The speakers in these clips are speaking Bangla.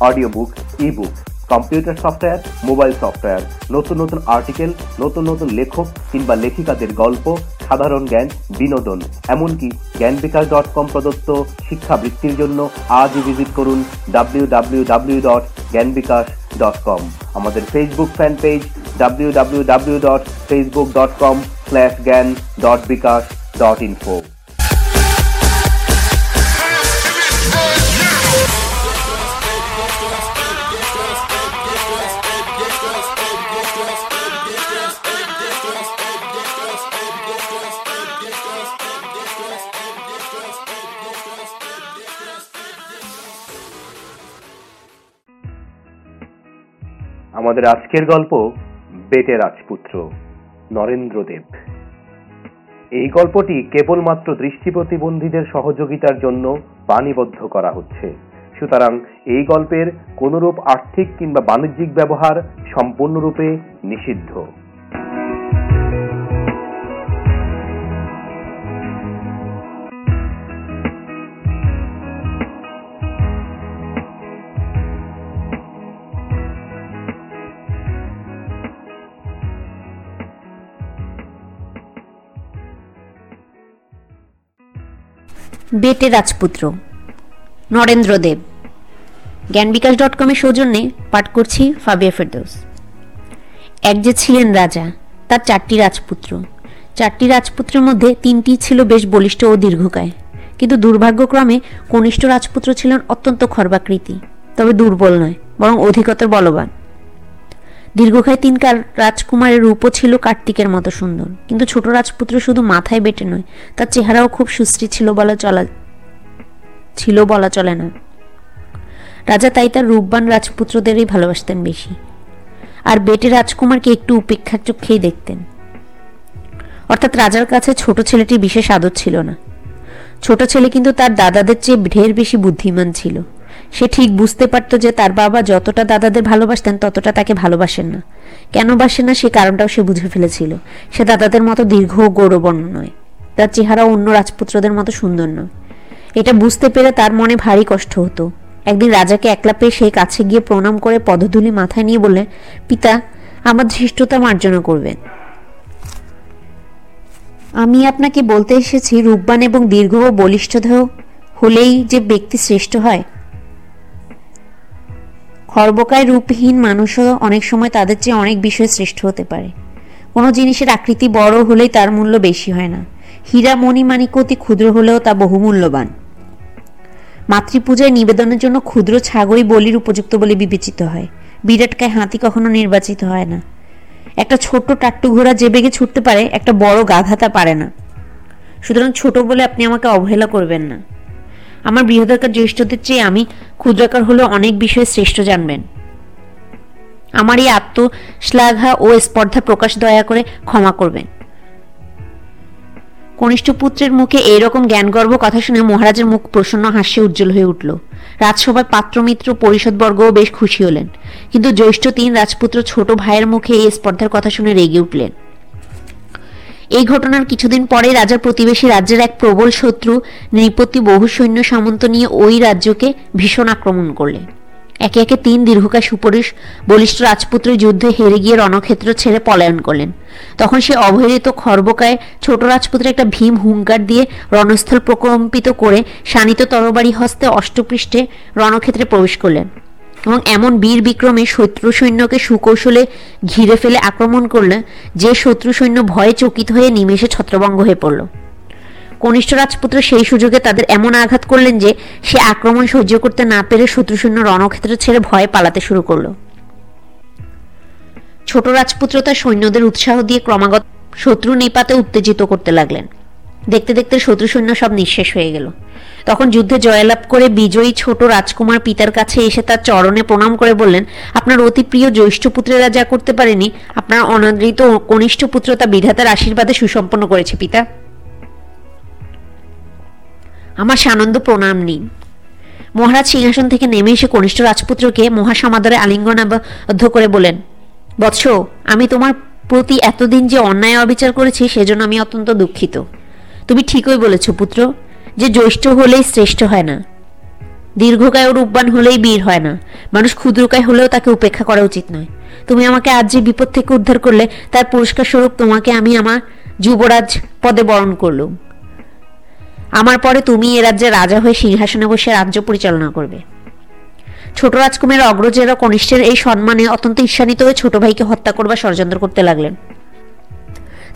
Audio book e book computer software mobile software নতুন নতুন আর্টিকেল নতুন নতুন লেখক কিংবা লেখিকাদের গল্প, সাধারণ জ্ঞান, বিনোদন, এমনকি জ্ঞান বিকাশ ডট কম প্রদত্ত শিক্ষাবৃত্তির জন্য আজই ভিজিট করুন ডাব্লিউ ডাব্লিউ ডাব্লিউ ডট জ্ঞান বিকাশ ডট কম আমাদের Facebook fan page W W W dot Facebook dot com slash Gyan dot Bikash dot info আমাদের আজকের গল্প বেটে রাজপুত্র নরেন্দ্র দেব। এই গল্পটি কেবলমাত্র দৃষ্টি প্রতিবন্ধীদের সহযোগিতার জন্য বাণীবদ্ধ করা হচ্ছে। সুতরাং এই গল্পের কোনরূপ আর্থিক কিংবা বাণিজ্যিক ব্যবহার সম্পূর্ণরূপে নিষিদ্ধ। বেটে রাজপুত্র। নরেন্দ্রদেব জ্ঞান বিকাশ ডট কমের সৌজন্যে পাঠ করছি ফাবিয়া ফেরদৌস। এক যে ছিলেন রাজা, তার চারটি রাজপুত্র। চারটি রাজপুত্রের মধ্যে তিনটি ছিল বেশ বলিষ্ঠ ও দীর্ঘকায়। কিন্তু দুর্ভাগ্যক্রমে কনিষ্ঠ রাজপুত্র ছিলেন অত্যন্ত খর্বাকৃতি, তবে দুর্বল নয়, বরং অধিকতর বলবান। দীর্ঘকায় তিন রাজকুমারের রূপও ছিল কার্তিকের মতো সুন্দর। কিন্তু ছোট রাজপুত্র শুধু মাথায় বেটে নয়, তার চেহারাও খুব সুশ্রী ছিল বলা চলা ছিল বলা চলে না। রাজা তাই তার রূপবান রাজপুত্রদেরই ভালোবাসতেন বেশি। আর বেটে রাজকুমারকে একটু উপেক্ষার চোখেই দেখতেন। অর্থাৎ রাজার কাছে ছোট ছেলেটি বিশেষ আদর ছিল না। ছোট ছেলে কিন্তু তার দাদাদের চেয়ে ঢের বেশি বুদ্ধিমান ছিল। সে ঠিক বুঝতে পারত যে তার বাবা যতটা দাদাদের ভালোবাসতেন, ততটা তাকে ভালোবাসেন না। কেন বাসেন না সে কারণটাও সে বুঝে ফেলেছিল। সে দাদাদের মতো দীর্ঘ গৌরবর্ণ নয়। তার চেহারা অন্য রাজপুত্রদের মতো সুন্দর নয়। এটা বুঝতে পেরে তার মনে ভারী কষ্ট হতো। একদিন রাজাকে একলা পেয়ে সে কাছে গিয়ে প্রণাম করে পদধূলি মাথায় নিয়ে বললেন, পিতা, আমার ধৃষ্টতা মার্জনা করবেন। আমি আপনাকে বলতে এসেছি, রূপবান এবং দীর্ঘ ও বলিষ্ঠদেহ হলেই যে ব্যক্তি শ্রেষ্ঠ হয় খর্বকায় রূপহীন মানুষও অনেক সময় তাদের চেয়ে অনেক বিষয়ে শ্রেষ্ঠ হতে পারে। কোনো জিনিসের আকৃতি বড় হলেই তার মূল্য বেশি হয় না। হীরা মণিমাণিক অতি ক্ষুদ্র হলেও তা বহুমূল্যবান। মাতৃপূজায় নিবেদনের জন্য ক্ষুদ্র ছাগই বলির উপযুক্ত বলে বিবেচিত হয়। বিরাটকায় হাতি কখনো নির্বাচিত হয় না। একটা ছোট টাট্টু ঘোড়া যে বেগে ছুটতে পারে, একটা বড় গাধা তা পারে না। সুতরাং ছোট বলে আপনি আমাকে অবহেলা করবেন না। আমার বৃহদাকার জ্যেষ্ঠদের চেয়ে আমি ক্ষুদ্রাকার হলেও অনেক বিষয়ে শ্রেষ্ঠ জানবেন। আমার এই আত্মশ্লাঘা ও স্পর্ধা প্রকাশ দয়া করে ক্ষমা করবেন। কনিষ্ঠ পুত্রের মুখে এইরকম জ্ঞানগর্ব কথা শুনে মহারাজের মুখ প্রসন্ন হাস্যে উজ্জ্বল হয়ে উঠল। রাজসভায় পাত্রমিত্র, পরিষদবর্গও বেশ খুশি হলেন। কিন্তু জ্যৈষ্ঠ তিন রাজপুত্র ছোট ভাইয়ের মুখে এই স্পর্ধার কথা শুনে রেগে উঠলেন। এই ঘটনার কিছুদিন পরে রাজার প্রতিবেশী রাজ্যের এক প্রবল শত্রু, নৃপতি বহু সৈন্য সামন্ত নিয়ে ওই রাজ্যকে ভীষণ আক্রমণ করলে। একে একে তিন দীর্ঘকায় সুপরিশ বলিষ্ঠ রাজপুত্র যুদ্ধে হেরে গিয়ে রণক্ষেত্র ছেড়ে পলায়ন করলেন। তখন সে অবহেলিত খর্বকায় ছোট রাজপুত্র একটা ভীম হুঙ্কার দিয়ে রণস্থল প্রকম্পিত করে শানিত তরবারি হস্তে অষ্টপৃষ্ঠে রণক্ষেত্রে প্রবেশ করলেন। এবং এমন বীর বিক্রমে শত্রু সৈন্যকে সুকৌশলে ঘিরে ফেলে আক্রমণ করলে যে শত্রু সৈন্য ভয়ে চকিত হয়ে নিমেষে ছত্রভঙ্গ হয়ে পড়ল। কনিষ্ঠ রাজপুত্র সেই সুযোগে তাদের এমন আঘাত করলেন যে সে আক্রমণ সহ্য করতে না পেরে শত্রু সৈন্য রণক্ষেত্র ছেড়ে ভয়ে পালাতে শুরু করল। ছোট রাজপুত্র তার সৈন্যদের উৎসাহ দিয়ে ক্রমাগত শত্রু নিপাতে উত্তেজিত করতে লাগলেন। দেখতে দেখতে শত্রু সৈন্য সব নিঃশেষ হয়ে গেল। তখন যুদ্ধে জয়লাভ করে বিজয়ী ছোট রাজকুমার পিতার কাছে এসে তার চরণে প্রণাম করে বললেন, আপনার অতি প্রিয় জ্যৈষ্ঠ পুত্রেরা যা করতে পারেনি, আপনার অনাদৃত কনিষ্ঠ পুত্র তা বিধাতার আশীর্বাদে সুসম্পন্ন করেছে, পিতা। আমার সানন্দ প্রণাম নিন। মহারাজ সিংহাসন থেকে নেমে এসে কনিষ্ঠ রাজপুত্রকে মহাসমাদরে আলিঙ্গনাবদ্ধ করে বলেন বৎস, আমি তোমার প্রতি এতদিন যে অন্যায় অবিচার করেছি, সেজন্য আমি অত্যন্ত দুঃখিত। তুমি ঠিকই বলেছ, পুত্র। যে জ্যৈষ্ঠ হলেই শ্রেষ্ঠ হয় না। দীর্ঘকায় ও রূপবান হলেই বীর হয় না। মানুষ ক্ষুদ্রকায় হলেও তাকে উপেক্ষা করা উচিত নয়। তুমি আমাকে আজ যে বিপদ থেকে উদ্ধার করলে, তার পুরস্কার স্বরূপ তোমাকে আমি আমার যুবরাজ পদে বরণ করলুম। আমার পরে তুমি এ রাজ্যের রাজা হয়ে সিংহাসনে বসে রাজ্য পরিচালনা করবে। ছোট রাজকুমারের অগ্রজেরা কনিষ্ঠের এই সম্মানে অত্যন্ত ঈর্ষান্বিত হয়ে ছোট ভাইকে হত্যা করবার ষড়যন্ত্র করতে লাগলেন।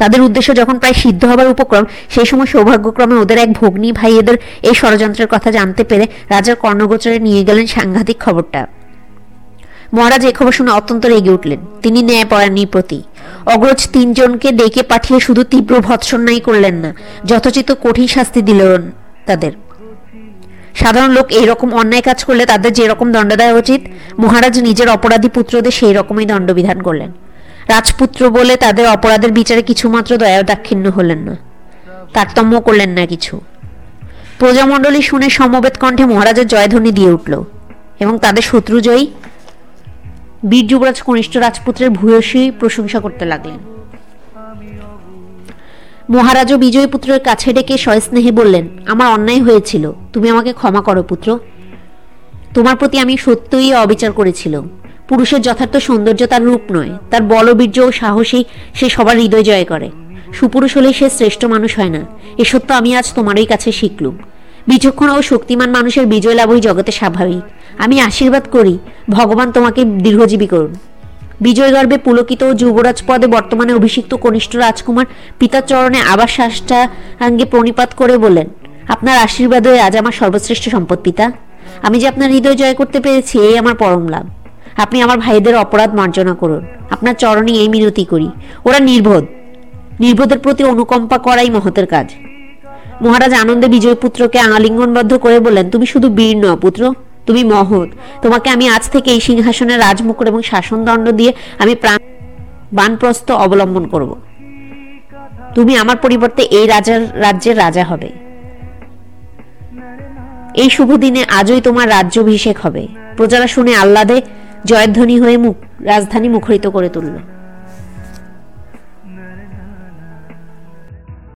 তাদের উদ্দেশ্য যখন প্রায় সিদ্ধ হবার উপক্রম, সেই সময় সৌভাগ্যক্রমে ওদের এক ভগ্নী ভাই এদের এই ষড়যন্ত্রের কথা জানতে পেরে রাজার কর্ণগোচরে নিয়ে গেলেন সাংঘাতিক খবরটা। মহারাজ এই খবর শুনে অত্যন্ত রেগে উঠলেন। তিনি ন্যায়পরায়ণীর প্রতি অগ্রজ তিনজনকে ডেকে পাঠিয়ে শুধু তীব্র ভৎসন্যায় করলেন না, যথোচিত কঠিন শাস্তি দিলেন তাদের। সাধারণ লোক এইরকম অন্যায় কাজ করলে তাদের যেরকম দণ্ড দেওয়া উচিত, মহারাজ নিজের অপরাধী পুত্রদের সেই রকমই দণ্ডবিধান করলেন। রাজপুত্র বলে তাদের অপরাধের বিচারে কিছুমাত্র দয়া দাক্ষিণ্য হলেন না। তারতম্য করলেন না কিছু। প্রজামণ্ডলী শুনে সমবেত কণ্ঠে মহারাজের জয়ধ্বনি দিয়ে উঠল এবং তাদের শত্রু জয়ী বীর যুবরাজ কনিষ্ঠ রাজপুত্রের ভূয়সী প্রশংসা করতে লাগলেন। মহারাজও বিজয় পুত্রের কাছে ডেকে সস্নেহে বললেন, আমার অন্যায় হয়েছিল, তুমি আমাকে ক্ষমা করো পুত্র। তোমার প্রতি আমি সত্যই অবিচার করেছিলাম। পুরুষের যথার্থ সৌন্দর্য তার রূপ নয়, তার বলবীর্য ও সাহসী সে সবার হৃদয় জয় করে। সুপুরুষ হলে সে শ্রেষ্ঠ মানুষ হয় না, এ সত্য আমি আজ তোমারই কাছে শিখলুম। বিচক্ষণ ও শক্তিমান মানুষের বিজয় লাভই জগতে স্বাভাবিক। আমি আশীর্বাদ করি, ভগবান তোমাকে দীর্ঘজীবী করুন। বিজয় গর্বে পুলকিত ও যুবরাজ পদে বর্তমানে অভিষিক্ত কনিষ্ঠ রাজকুমার পিতার চরণে আবার সাষ্টাঙ্গে প্রণিপাত করে বললেন, আপনার আশীর্বাদ আজ আমার সর্বশ্রেষ্ঠ সম্পদ, পিতা। আমি যে আপনার হৃদয় জয় করতে পেরেছি, এই আমার পরম লাভ। আপনি আমার ভাইদের অপরাধ মার্জনা করুন। আপনার চরণে এই মিনতি করি। ওরা নির্বোধ। নির্বোধের প্রতি অনুকম্পা করাই মহতের কাজ। মহারাজ আনন্দে বিজয় পুত্রকে আলিঙ্গনবদ্ধ করে বললেন, তুমি শুধু বীর নও পুত্র, তুমি মহৎ। তোমাকে আমি আজ থেকে এই সিংহাসনে রাজমুকুট এবং শাসনদণ্ড দিয়ে আমি প্রাণ বানপ্রস্থ অবলম্বন করব। তুমি আমার পরিবর্তে এই রাজার রাজ্যের রাজা হবে। এই শুভ দিনে আজই তোমার রাজ্যাভিষেক হবে। প্রজারা শুনে আহ্লাদে জয়ধ্বনি হয়ে মুখ রাজধানী মুখরিত করে তুলল।